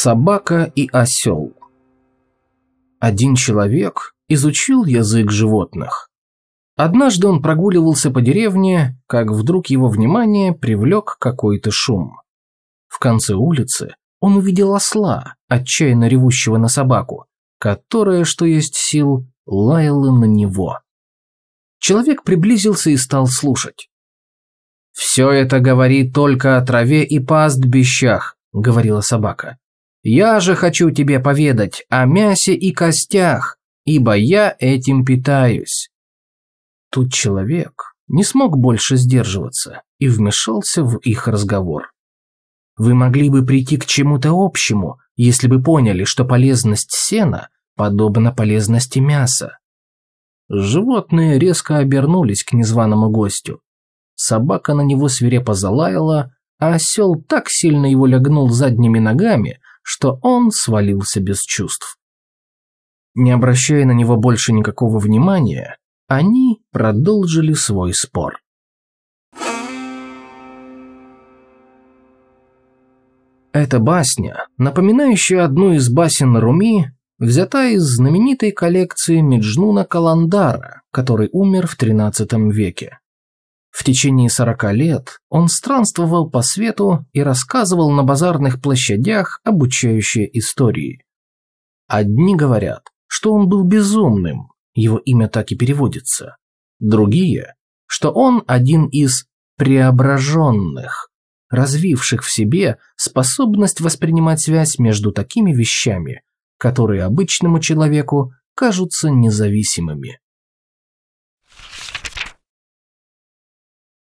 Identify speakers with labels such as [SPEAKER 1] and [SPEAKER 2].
[SPEAKER 1] Собака и осел. Один человек изучил язык животных. Однажды он прогуливался по деревне, как вдруг его внимание привлек какой-то шум. В конце улицы он увидел осла, отчаянно ревущего на собаку, которая, что есть сил, лаяла на него. Человек приблизился и стал слушать. «Все это говорит только о траве и пастбищах», — говорила собака. Я же хочу тебе поведать о мясе и костях, ибо я этим питаюсь». Тут человек не смог больше сдерживаться и вмешался в их разговор. Вы могли бы прийти к чему-то общему, если бы поняли, что полезность сена подобна полезности мяса. Животные резко обернулись к незваному гостю. Собака на него свирепо залаяла, а осел так сильно его лягнул задними ногами, что он свалился без чувств. Не обращая на него больше никакого внимания, они продолжили свой спор. Эта басня, напоминающая одну из басен Руми, взята из знаменитой коллекции Меджнуна Каландара, который умер в XIII веке. В течение сорока лет он странствовал по свету и рассказывал на базарных площадях обучающие истории. Одни говорят, что он был безумным, его имя так и переводится. Другие, что он один из преображенных, развивших в себе способность воспринимать связь между такими вещами, которые обычному человеку кажутся независимыми.